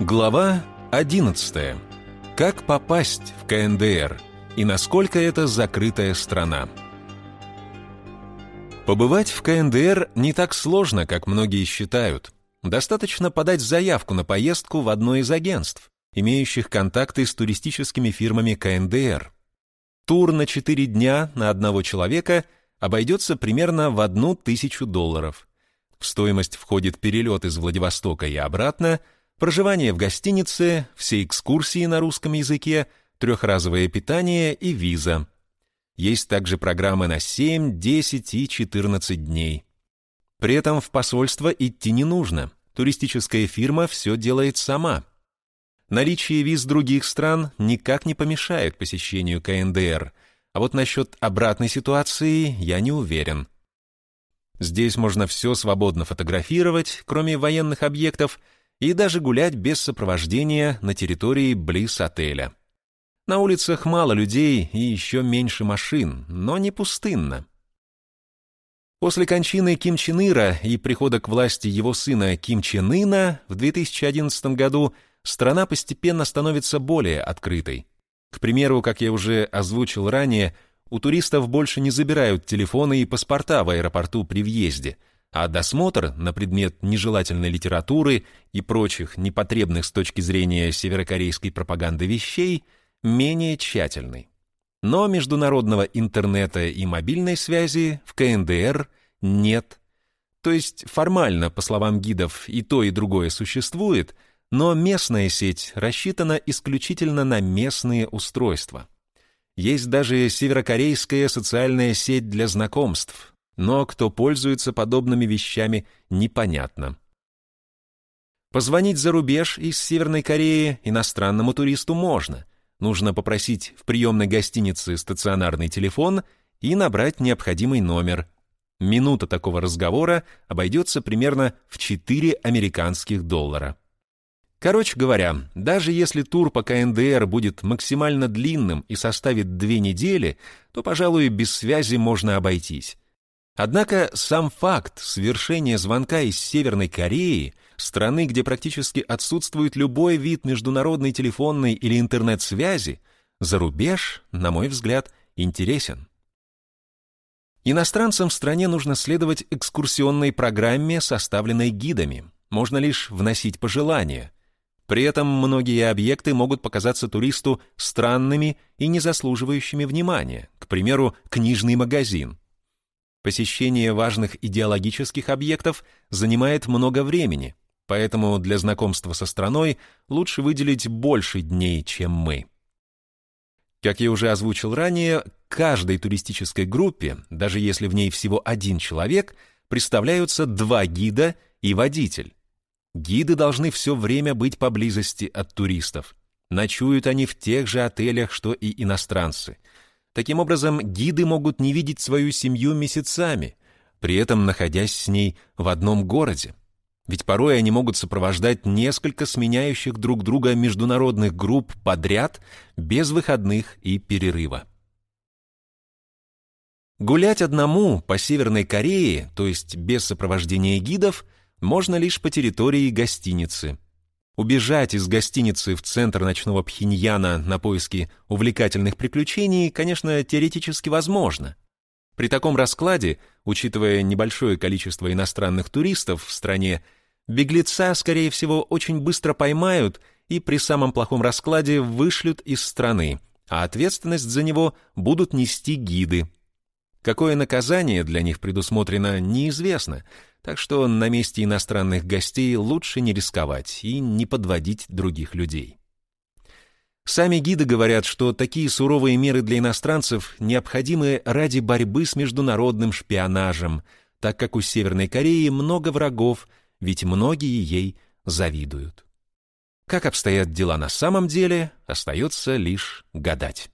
Глава 11. Как попасть в КНДР и насколько это закрытая страна? Побывать в КНДР не так сложно, как многие считают. Достаточно подать заявку на поездку в одно из агентств, имеющих контакты с туристическими фирмами КНДР. Тур на 4 дня на одного человека обойдется примерно в одну тысячу долларов. В стоимость входит перелет из Владивостока и обратно – проживание в гостинице, все экскурсии на русском языке, трехразовое питание и виза. Есть также программы на 7, 10 и 14 дней. При этом в посольство идти не нужно. Туристическая фирма все делает сама. Наличие виз других стран никак не помешает посещению КНДР, а вот насчет обратной ситуации я не уверен. Здесь можно все свободно фотографировать, кроме военных объектов – и даже гулять без сопровождения на территории близ отеля. На улицах мало людей и еще меньше машин, но не пустынно. После кончины Ким Чен Ира и прихода к власти его сына Ким Чен Ына в 2011 году страна постепенно становится более открытой. К примеру, как я уже озвучил ранее, у туристов больше не забирают телефоны и паспорта в аэропорту при въезде – а досмотр на предмет нежелательной литературы и прочих непотребных с точки зрения северокорейской пропаганды вещей менее тщательный. Но международного интернета и мобильной связи в КНДР нет. То есть формально, по словам гидов, и то, и другое существует, но местная сеть рассчитана исключительно на местные устройства. Есть даже северокорейская социальная сеть для знакомств, но кто пользуется подобными вещами, непонятно. Позвонить за рубеж из Северной Кореи иностранному туристу можно. Нужно попросить в приемной гостинице стационарный телефон и набрать необходимый номер. Минута такого разговора обойдется примерно в 4 американских доллара. Короче говоря, даже если тур по КНДР будет максимально длинным и составит две недели, то, пожалуй, без связи можно обойтись. Однако сам факт совершения звонка из Северной Кореи, страны, где практически отсутствует любой вид международной телефонной или интернет-связи, за рубеж, на мой взгляд, интересен. Иностранцам в стране нужно следовать экскурсионной программе, составленной гидами. Можно лишь вносить пожелания. При этом многие объекты могут показаться туристу странными и не заслуживающими внимания. К примеру, книжный магазин – Посещение важных идеологических объектов занимает много времени, поэтому для знакомства со страной лучше выделить больше дней, чем мы. Как я уже озвучил ранее, каждой туристической группе, даже если в ней всего один человек, представляются два гида и водитель. Гиды должны все время быть поблизости от туристов. Ночуют они в тех же отелях, что и иностранцы – Таким образом, гиды могут не видеть свою семью месяцами, при этом находясь с ней в одном городе. Ведь порой они могут сопровождать несколько сменяющих друг друга международных групп подряд, без выходных и перерыва. Гулять одному по Северной Корее, то есть без сопровождения гидов, можно лишь по территории гостиницы – Убежать из гостиницы в центр ночного Пхеньяна на поиски увлекательных приключений, конечно, теоретически возможно. При таком раскладе, учитывая небольшое количество иностранных туристов в стране, беглеца, скорее всего, очень быстро поймают и при самом плохом раскладе вышлют из страны, а ответственность за него будут нести гиды. Какое наказание для них предусмотрено, неизвестно, так что на месте иностранных гостей лучше не рисковать и не подводить других людей. Сами гиды говорят, что такие суровые меры для иностранцев необходимы ради борьбы с международным шпионажем, так как у Северной Кореи много врагов, ведь многие ей завидуют. Как обстоят дела на самом деле, остается лишь гадать.